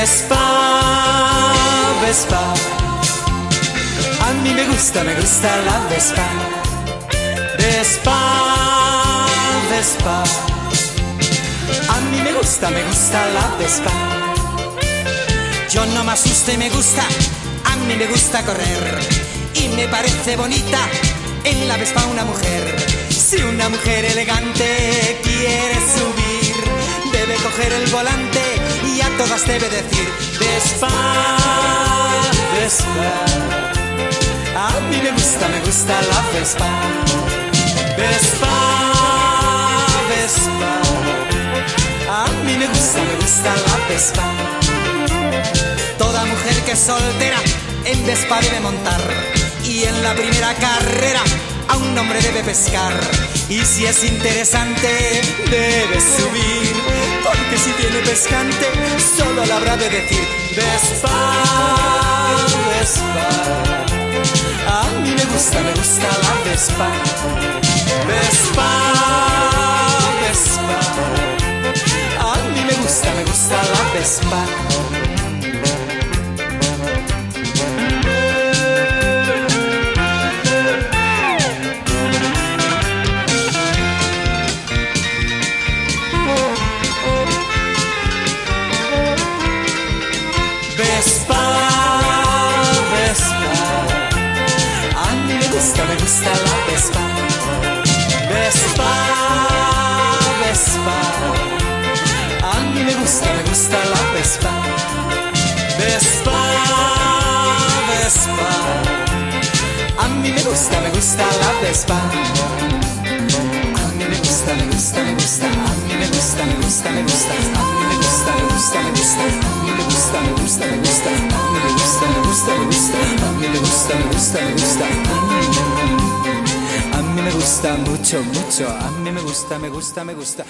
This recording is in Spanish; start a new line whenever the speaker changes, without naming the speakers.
Vespa, Vespa. A mí me gusta, me gusta la Vespa. Vespa, Vespa. A mí me gusta, me gusta la Vespa. Yo no me asusto y me gusta, a mí me gusta correr. Y me parece bonita en la Vespa una mujer. Si una mujer elegante quiere subir, debe coger el volante todas debe decir, Vespa, Vespa. A mí me gusta, me gusta la Vespa. Vespa, Vespa. A mí me gusta, me gusta la Vespa. Toda mujer que es soltera en Vespa debe montar. Y en la primera carrera a un hombre debe pescar. Y si es interesante, debe subir. Porque si tiene pescante, solo le habrá de decir: Vespa, Vespa. A mí me gusta, me gusta la Vespa. Vespa, Vespa. A mí me gusta, me gusta la Vespa. Vespa. Vespa, Vespa. A mí me gusta, me gusta la Vespa. Vespa, Vespa. A mí me gusta, me gusta la Vespa. A mí me gusta, me gusta, me gusta. A mí me gusta, me gusta, me gusta. A mí me gusta, me gusta, me gusta. A mí me gusta, me gusta, me gusta. A mí me gusta, me gusta, me gusta. A mí me gusta, me gusta, me gusta. Gusta mucho, mucho. A mí me gusta, me gusta, me gusta.